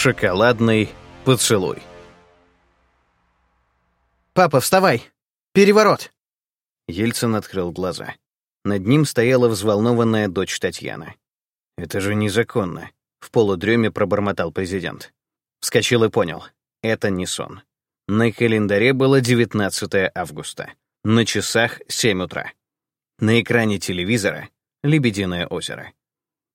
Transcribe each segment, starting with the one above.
Шоколадный поцелуй. «Папа, вставай! Переворот!» Ельцин открыл глаза. Над ним стояла взволнованная дочь Татьяна. «Это же незаконно», — в полудреме пробормотал президент. Вскочил и понял. Это не сон. На календаре было 19 августа. На часах 7 утра. На экране телевизора — Лебединое озеро.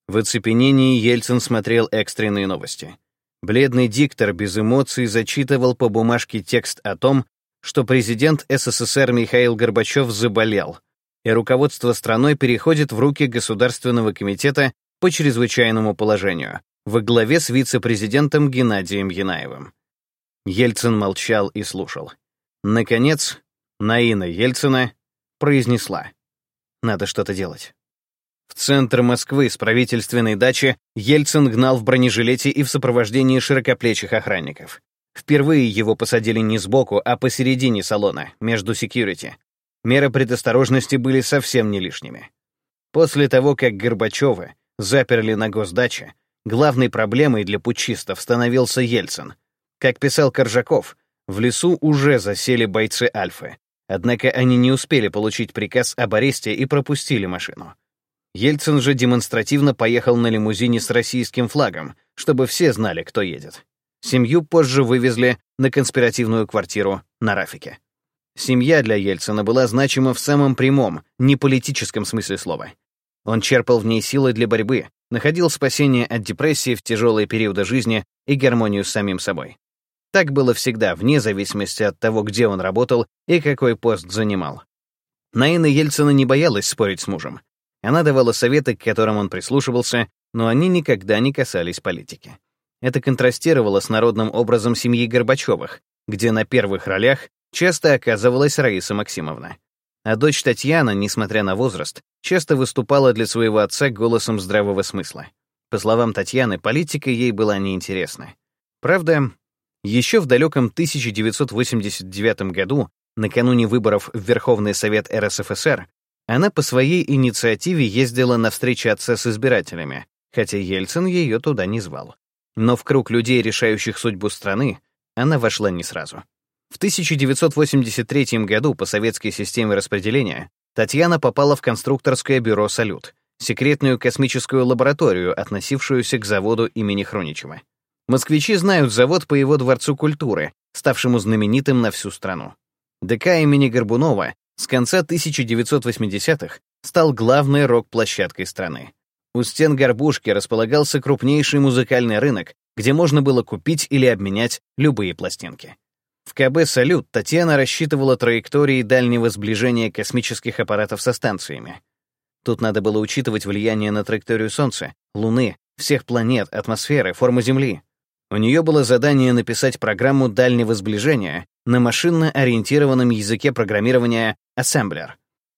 В оцепенении Ельцин смотрел экстренные новости. Бледный диктор без эмоций зачитывал по бумажке текст о том, что президент СССР Михаил Горбачев заболел, и руководство страной переходит в руки Государственного комитета по чрезвычайному положению во главе с вице-президентом Геннадием Янаевым. Ельцин молчал и слушал. Наконец, Наина Ельцина произнесла. «Надо что-то делать». В центр Москвы с правительственной дачи Ельцин гнал в бронежилете и в сопровождении широкоплечих охранников. Впервые его посадили не сбоку, а посередине салона, между секьюрити. Меры предосторожности были совсем не лишними. После того, как Горбачева заперли на госдаче, главной проблемой для путчистов становился Ельцин. Как писал Коржаков, в лесу уже засели бойцы Альфы, однако они не успели получить приказ об аресте и пропустили машину. Ельцин же демонстративно поехал на лимузине с российским флагом, чтобы все знали, кто едет. Семью позже вывезли на конспиративную квартиру на Рафике. Семья для Ельцина была значима в самом прямом, не политическом смысле слова. Он черпал в ней силы для борьбы, находил спасение от депрессии в тяжелые периоды жизни и гармонию с самим собой. Так было всегда, вне зависимости от того, где он работал и какой пост занимал. Наина Ельцина не боялась спорить с мужем. Она давала советы, к которым он прислушивался, но они никогда не касались политики. Это контрастировало с народным образом семьи Горбачевых, где на первых ролях часто оказывалась Раиса Максимовна. А дочь Татьяна, несмотря на возраст, часто выступала для своего отца голосом здравого смысла. По словам Татьяны, политика ей была неинтересна. Правда, еще в далеком 1989 году, накануне выборов в Верховный Совет РСФСР, она по своей инициативе ездила на встречи отца с избирателями, хотя Ельцин ее туда не звал. Но в круг людей, решающих судьбу страны, она вошла не сразу. В 1983 году по советской системе распределения Татьяна попала в конструкторское бюро «Салют», секретную космическую лабораторию, относившуюся к заводу имени Хроничева. Москвичи знают завод по его Дворцу культуры, ставшему знаменитым на всю страну. ДК имени Горбунова с конца 1980-х стал главной рок-площадкой страны. У стен горбушки располагался крупнейший музыкальный рынок, где можно было купить или обменять любые пластинки. В КБ «Салют» Татьяна рассчитывала траектории дальнего сближения космических аппаратов со станциями. Тут надо было учитывать влияние на траекторию Солнца, Луны, всех планет, атмосферы, форму Земли. У нее было задание написать программу дальнего сближения на машинно-ориентированном языке программирования Assembler.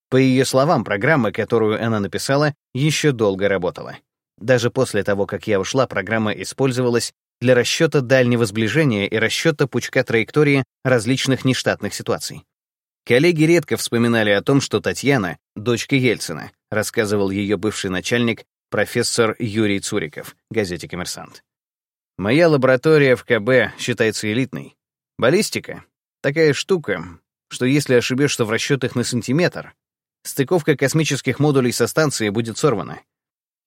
По ее словам, программа, которую она написала, еще долго работала. Даже после того, как я ушла, программа использовалась для расчета дальнего сближения и расчета пучка траектории различных нештатных ситуаций. Коллеги редко вспоминали о том, что Татьяна — дочка Ельцина, рассказывал ее бывший начальник, профессор Юрий Цуриков, газете «Коммерсант». Моя лаборатория в КБ считается элитной. Баллистика — такая штука, что если ошибешься в расчетах на сантиметр, стыковка космических модулей со станции будет сорвана.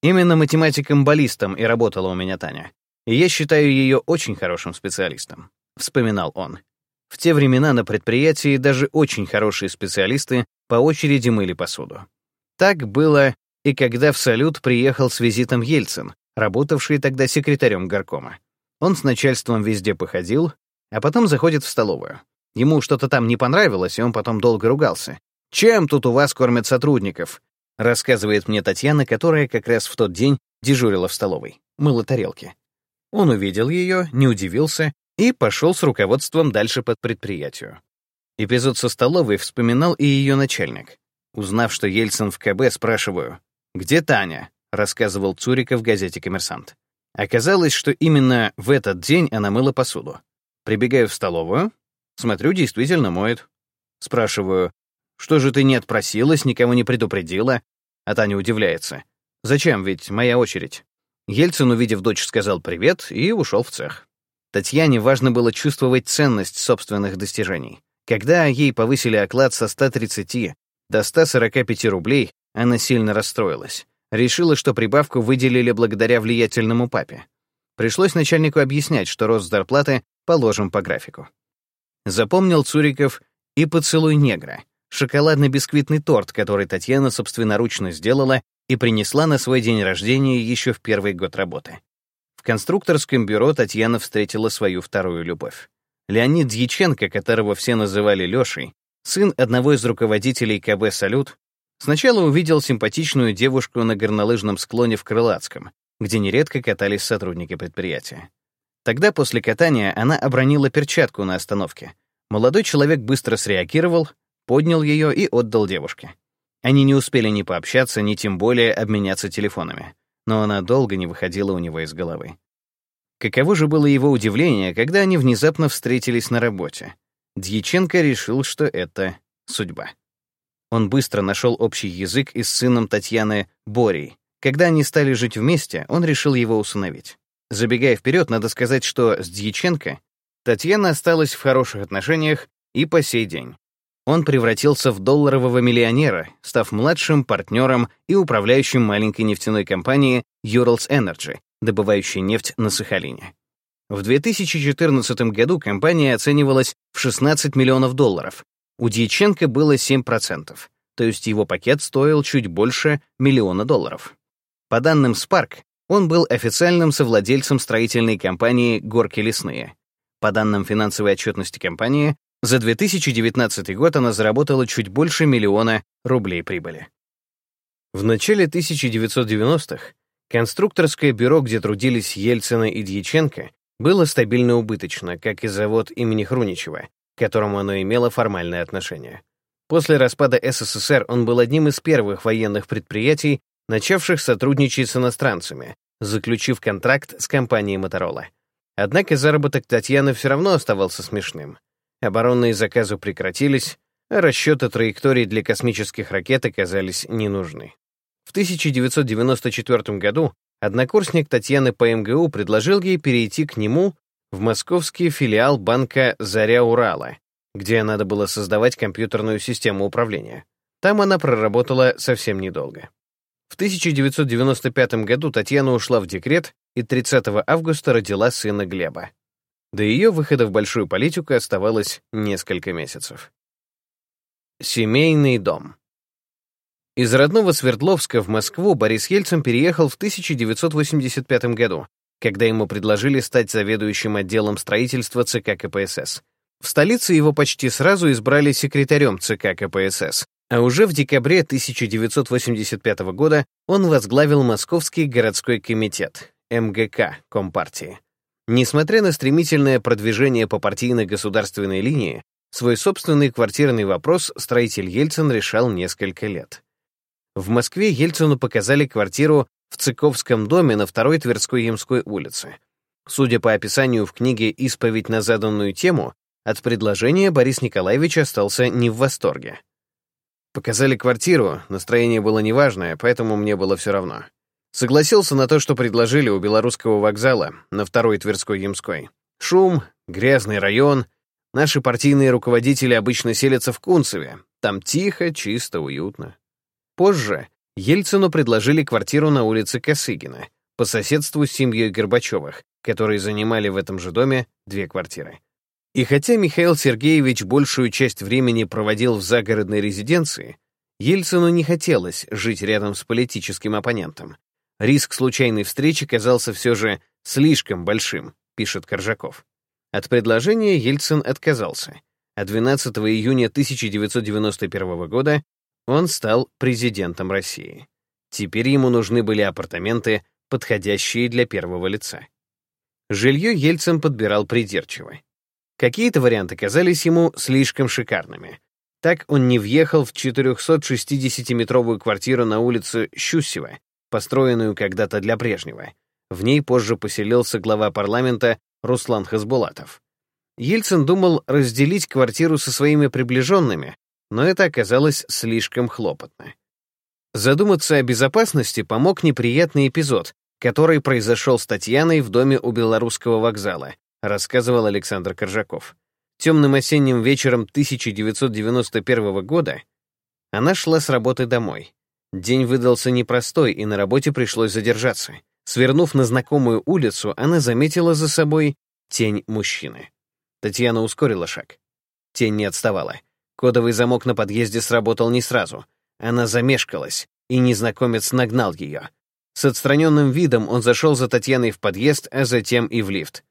Именно математиком-баллистом и работала у меня Таня. И я считаю ее очень хорошим специалистом», — вспоминал он. В те времена на предприятии даже очень хорошие специалисты по очереди мыли посуду. Так было и когда в «Салют» приехал с визитом Ельцин, работавший тогда секретарем горкома. Он с начальством везде походил, а потом заходит в столовую. Ему что-то там не понравилось, и он потом долго ругался. «Чем тут у вас кормят сотрудников?» рассказывает мне Татьяна, которая как раз в тот день дежурила в столовой, мыла тарелки. Он увидел ее, не удивился и пошел с руководством дальше под предприятию. Эпизод со столовой вспоминал и ее начальник. Узнав, что Ельцин в КБ, спрашиваю, «Где Таня?» — рассказывал Цуриков в газете «Коммерсант». Оказалось, что именно в этот день она мыла посуду. Прибегаю в столовую, смотрю, действительно моет. Спрашиваю, что же ты не отпросилась, никого не предупредила? А Таня удивляется. Зачем, ведь моя очередь. Ельцин, увидев дочь, сказал привет и ушел в цех. Татьяне важно было чувствовать ценность собственных достижений. Когда ей повысили оклад со 130 до 145 рублей, она сильно расстроилась. Решила, что прибавку выделили благодаря влиятельному папе. Пришлось начальнику объяснять, что рост зарплаты положим по графику. Запомнил Цуриков и поцелуй негра, шоколадно-бисквитный торт, который Татьяна собственноручно сделала и принесла на свой день рождения еще в первый год работы. В конструкторском бюро Татьяна встретила свою вторую любовь. Леонид Дьяченко, которого все называли Лешей, сын одного из руководителей КБ «Салют», сначала увидел симпатичную девушку на горнолыжном склоне в Крылатском, где нередко катались сотрудники предприятия. Тогда после катания она обронила перчатку на остановке. Молодой человек быстро среагировал, поднял ее и отдал девушке. Они не успели ни пообщаться, ни тем более обменяться телефонами, но она долго не выходила у него из головы. Каково же было его удивление, когда они внезапно встретились на работе. Дьяченко решил, что это судьба. Он быстро нашел общий язык и с сыном Татьяны Борей. Когда они стали жить вместе, он решил его усыновить. Забегая вперед, надо сказать, что с Дьяченко Татьяна осталась в хороших отношениях и по сей день. Он превратился в долларового миллионера, став младшим партнером и управляющим маленькой нефтяной компанией Urals Energy, добывающей нефть на Сахалине. В 2014 году компания оценивалась в 16 миллионов долларов. У Дьяченко было 7%, то есть его пакет стоил чуть больше миллиона долларов. По данным Spark, он был официальным совладельцем строительной компании «Горки лесные». По данным финансовой отчетности компании, за 2019 год она заработала чуть больше миллиона рублей прибыли. В начале 1990-х конструкторское бюро, где трудились Ельцина и Дьяченко, было стабильно убыточно, как и завод имени Хруничева, к которому оно имело формальное отношение. После распада СССР он был одним из первых военных предприятий, начавших сотрудничать с иностранцами, заключив контракт с компанией Motorola. Однако заработок Татьяны все равно оставался смешным. Оборонные заказы прекратились, а расчеты траекторий для космических ракет оказались не нужны. В 1994 году однокурсник Татьяны по МГУ предложил ей перейти к нему в московский филиал банка «Заря Урала», где надо было создавать компьютерную систему управления. Там она проработала совсем недолго. В 1995 году Татьяна ушла в декрет и 30 августа родила сына Глеба. До ее выхода в большую политику оставалось несколько месяцев. Семейный дом. Из родного Свердловска в Москву Борис Ельцин переехал в 1985 году, когда ему предложили стать заведующим отделом строительства ЦК КПСС. В столице его почти сразу избрали секретарем ЦК КПСС, а уже в декабре 1985 года он возглавил Московский городской комитет, МГК, Компартии. Несмотря на стремительное продвижение по партийно-государственной линии, свой собственный квартирный вопрос строитель Ельцин решал несколько лет. В Москве Ельцину показали квартиру в Цыковском доме на второй Тверской Ямской улице. Судя по описанию в книге «Исповедь на заданную тему», от предложения Борис Николаевич остался не в восторге. Показали квартиру, настроение было неважное, поэтому мне было все равно. Согласился на то, что предложили у Белорусского вокзала на второй Тверской Ямской. Шум, грязный район. Наши партийные руководители обычно селятся в Кунцеве. Там тихо, чисто, уютно. Позже Ельцину предложили квартиру на улице Косыгина, по соседству с семьей Горбачевых, которые занимали в этом же доме две квартиры. И хотя Михаил Сергеевич большую часть времени проводил в загородной резиденции, Ельцину не хотелось жить рядом с политическим оппонентом. Риск случайной встречи казался все же слишком большим, пишет Коржаков. От предложения Ельцин отказался, а 12 июня 1991 года он стал президентом России. Теперь ему нужны были апартаменты, подходящие для первого лица. Жилье Ельцин подбирал придирчиво. Какие-то варианты казались ему слишком шикарными. Так он не въехал в 460-метровую квартиру на улице Щусева, построенную когда-то для Брежнева. В ней позже поселился глава парламента Руслан Хасбулатов. Ельцин думал разделить квартиру со своими приближенными, но это оказалось слишком хлопотно. Задуматься о безопасности помог неприятный эпизод, который произошел с Татьяной в доме у Белорусского вокзала, рассказывал Александр Коржаков. Темным осенним вечером 1991 года она шла с работы домой. День выдался непростой, и на работе пришлось задержаться. Свернув на знакомую улицу, она заметила за собой тень мужчины. Татьяна ускорила шаг. Тень не отставала. Кодовый замок на подъезде сработал не сразу. Она замешкалась, и незнакомец нагнал ее. С отстраненным видом он зашел за Татьяной в подъезд, а затем и в лифт.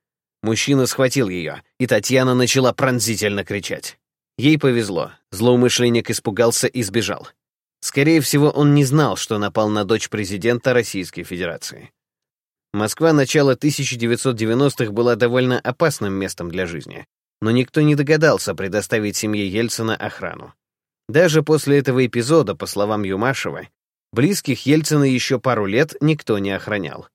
Мужчина схватил ее, и Татьяна начала пронзительно кричать. Ей повезло, злоумышленник испугался и сбежал. Скорее всего, он не знал, что напал на дочь президента Российской Федерации. Москва начала 1990-х была довольно опасным местом для жизни, но никто не догадался предоставить семье Ельцина охрану. Даже после этого эпизода, по словам Юмашева, близких Ельцина еще пару лет никто не охранял.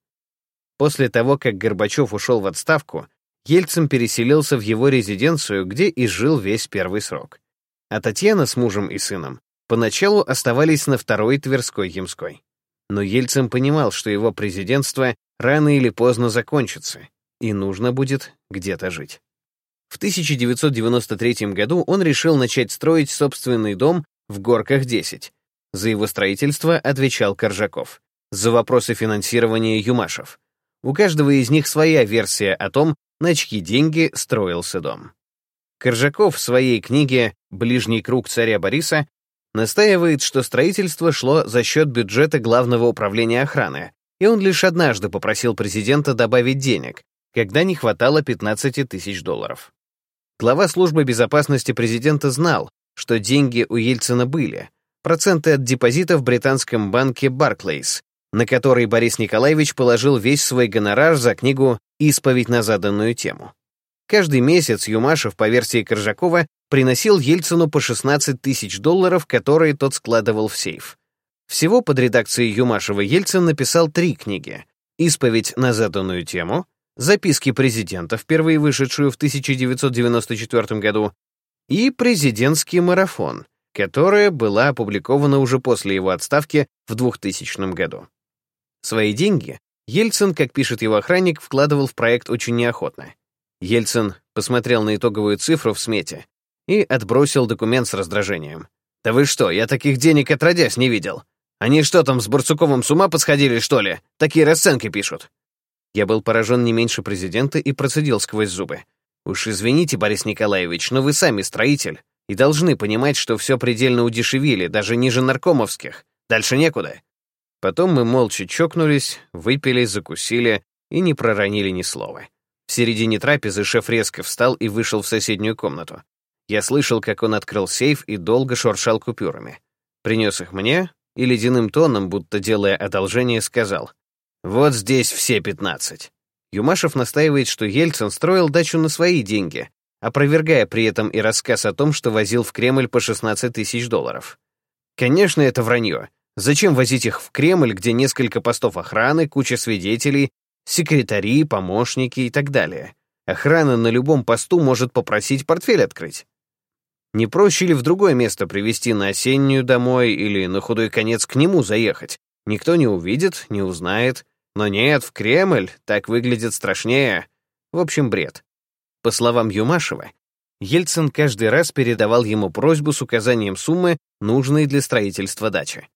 После того, как Горбачев ушел в отставку, Ельцин переселился в его резиденцию, где и жил весь первый срок. А Татьяна с мужем и сыном поначалу оставались на второй Тверской Ямской. Но Ельцин понимал, что его президентство рано или поздно закончится, и нужно будет где-то жить. В 1993 году он решил начать строить собственный дом в Горках 10. За его строительство отвечал Коржаков. За вопросы финансирования Юмашев. У каждого из них своя версия о том, на чьи деньги строился дом. Коржаков в своей книге «Ближний круг царя Бориса» настаивает, что строительство шло за счет бюджета Главного управления охраны, и он лишь однажды попросил президента добавить денег, когда не хватало 15 тысяч долларов. Глава службы безопасности президента знал, что деньги у Ельцина были, проценты от депозита в британском банке Barclays, на который Борис Николаевич положил весь свой гонорар за книгу «Исповедь на заданную тему». Каждый месяц Юмашев, по версии Коржакова, приносил Ельцину по 16 тысяч долларов, которые тот складывал в сейф. Всего под редакцией Юмашева Ельцин написал три книги «Исповедь на заданную тему», «Записки президента», впервые вышедшую в 1994 году, и «Президентский марафон», которая была опубликована уже после его отставки в 2000 году. Свои деньги Ельцин, как пишет его охранник, вкладывал в проект очень неохотно. Ельцин посмотрел на итоговую цифру в смете и отбросил документ с раздражением. «Да вы что, я таких денег отродясь не видел. Они что там, с Барсуковым с ума посходили, что ли? Такие расценки пишут». Я был поражен не меньше президента и процедил сквозь зубы. «Уж извините, Борис Николаевич, но вы сами строитель и должны понимать, что все предельно удешевили, даже ниже наркомовских. Дальше некуда. Потом мы молча чокнулись, выпили, закусили и не проронили ни слова. В середине трапезы шеф резко встал и вышел в соседнюю комнату. Я слышал, как он открыл сейф и долго шуршал купюрами. Принес их мне и ледяным тоном, будто делая одолжение, сказал, «Вот здесь все пятнадцать». Юмашев настаивает, что Ельцин строил дачу на свои деньги, опровергая при этом и рассказ о том, что возил в Кремль по 16 тысяч долларов. Конечно, это вранье. Зачем возить их в Кремль, где несколько постов охраны, куча свидетелей, секретари, помощники и так далее? Охрана на любом посту может попросить портфель открыть. Не проще ли в другое место привезти на осеннюю домой или на худой конец к нему заехать? Никто не увидит, не узнает. Но нет, в Кремль так выглядит страшнее. В общем, бред. По словам Юмашева, Ельцин каждый раз передавал ему просьбу с указанием суммы, нужной для строительства дачи.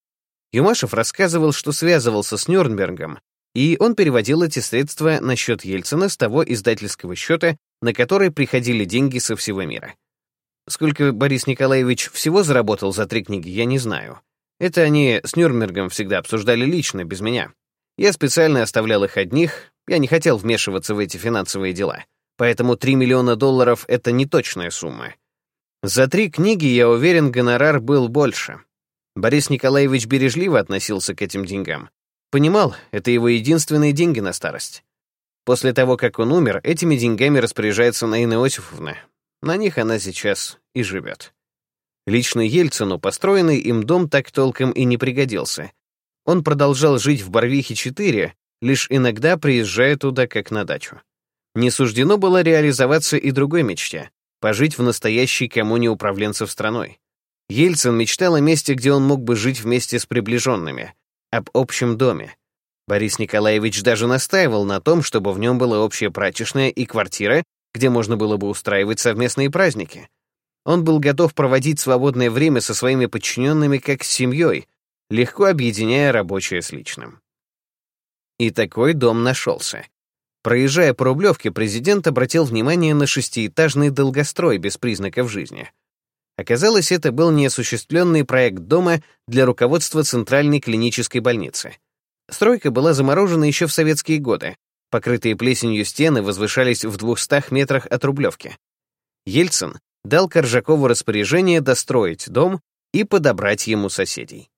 Юмашев рассказывал, что связывался с Нюрнбергом, и он переводил эти средства на счет Ельцина с того издательского счета, на который приходили деньги со всего мира. Сколько Борис Николаевич всего заработал за три книги, я не знаю. Это они с Нюрнбергом всегда обсуждали лично, без меня. Я специально оставлял их одних, я не хотел вмешиваться в эти финансовые дела. Поэтому 3 миллиона долларов — это не точная сумма. За три книги, я уверен, гонорар был больше. Борис Николаевич бережливо относился к этим деньгам. Понимал, это его единственные деньги на старость. После того, как он умер, этими деньгами распоряжается Наина Иосифовна. На них она сейчас и живет. Лично Ельцину построенный им дом так толком и не пригодился. Он продолжал жить в Барвихе-4, лишь иногда приезжая туда как на дачу. Не суждено было реализоваться и другой мечте — пожить в настоящей коммуне управленцев страной. Ельцин мечтал о месте, где он мог бы жить вместе с приближенными, об общем доме. Борис Николаевич даже настаивал на том, чтобы в нем была общая прачечная и квартира, где можно было бы устраивать совместные праздники. Он был готов проводить свободное время со своими подчиненными как с семьей, легко объединяя рабочее с личным. И такой дом нашелся. Проезжая по Рублевке, президент обратил внимание на шестиэтажный долгострой без признаков жизни. Оказалось, это был неосуществленный проект дома для руководства Центральной клинической больницы. Стройка была заморожена еще в советские годы. Покрытые плесенью стены возвышались в 200 метрах от Рублевки. Ельцин дал Коржакову распоряжение достроить дом и подобрать ему соседей.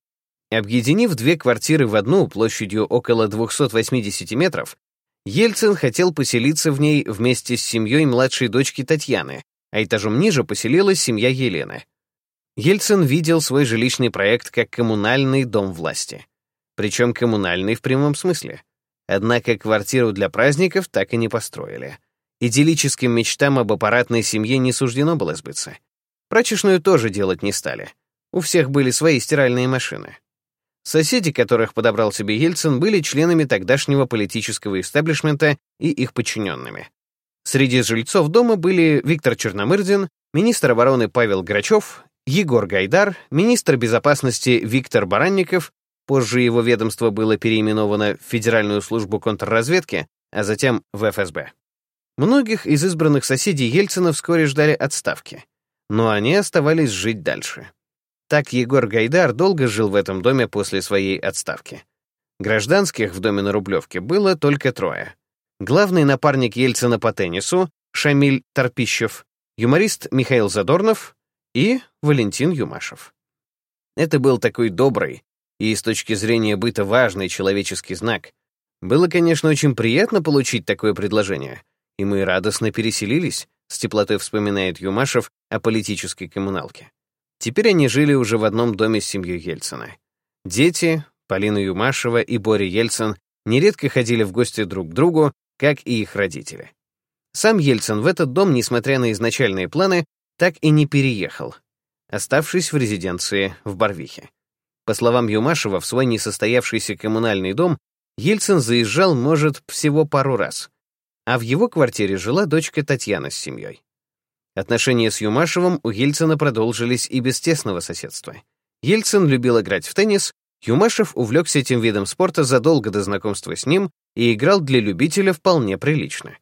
Объединив две квартиры в одну площадью около 280 метров, Ельцин хотел поселиться в ней вместе с семьей младшей дочки Татьяны, а этажом ниже поселилась семья Елены. Ельцин видел свой жилищный проект как коммунальный дом власти. Причем коммунальный в прямом смысле. Однако квартиру для праздников так и не построили. Идиллическим мечтам об аппаратной семье не суждено было сбыться. Прачечную тоже делать не стали. У всех были свои стиральные машины. Соседи, которых подобрал себе Ельцин, были членами тогдашнего политического истеблишмента и их подчиненными. Среди жильцов дома были Виктор Черномырдин, министр обороны Павел Грачев, Егор Гайдар, министр безопасности Виктор Баранников, позже его ведомство было переименовано в Федеральную службу контрразведки, а затем в ФСБ. Многих из избранных соседей Ельцина вскоре ждали отставки, но они оставались жить дальше. Так Егор Гайдар долго жил в этом доме после своей отставки. Гражданских в доме на Рублевке было только трое. Главный напарник Ельцина по теннису Шамиль Торпищев, юморист Михаил Задорнов и Валентин Юмашев. Это был такой добрый и с точки зрения быта важный человеческий знак. Было, конечно, очень приятно получить такое предложение, и мы радостно переселились, с теплотой вспоминает Юмашев о политической коммуналке. Теперь они жили уже в одном доме с семьей Ельцина. Дети, Полина Юмашева и Боря Ельцин, нередко ходили в гости друг к другу, как и их родители. Сам Ельцин в этот дом, несмотря на изначальные планы, так и не переехал, оставшись в резиденции в Барвихе. По словам Юмашева, в свой несостоявшийся коммунальный дом Ельцин заезжал, может, всего пару раз, а в его квартире жила дочка Татьяна с семьей. Отношения с Юмашевым у Ельцина продолжились и без тесного соседства. Ельцин любил играть в теннис, Юмашев увлекся этим видом спорта задолго до знакомства с ним и играл для любителя вполне прилично.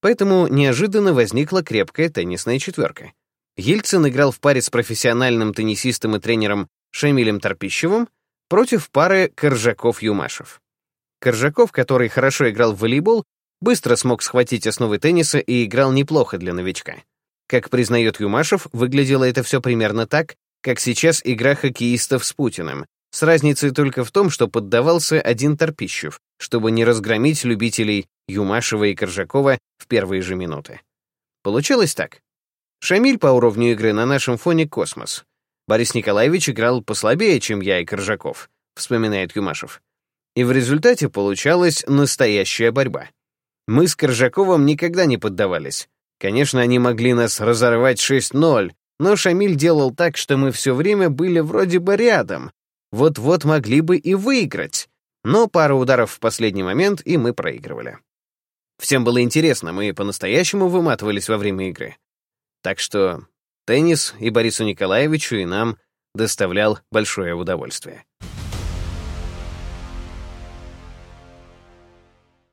Поэтому неожиданно возникла крепкая теннисная четверка. Ельцин играл в паре с профессиональным теннисистом и тренером Шамилем Торпищевым против пары Коржаков-Юмашев. Коржаков, который хорошо играл в волейбол, быстро смог схватить основы тенниса и играл неплохо для новичка. Как признает Юмашев, выглядело это все примерно так, как сейчас игра хоккеистов с Путиным, с разницей только в том, что поддавался один Торпищев, чтобы не разгромить любителей Юмашева и Коржакова в первые же минуты. Получилось так. Шамиль по уровню игры на нашем фоне космос. Борис Николаевич играл послабее, чем я и Коржаков, вспоминает Юмашев. И в результате получалась настоящая борьба. Мы с Коржаковым никогда не поддавались, Конечно, они могли нас разорвать 6-0, но Шамиль делал так, что мы все время были вроде бы рядом. Вот-вот могли бы и выиграть. Но пару ударов в последний момент, и мы проигрывали. Всем было интересно, мы по-настоящему выматывались во время игры. Так что теннис и Борису Николаевичу, и нам доставлял большое удовольствие.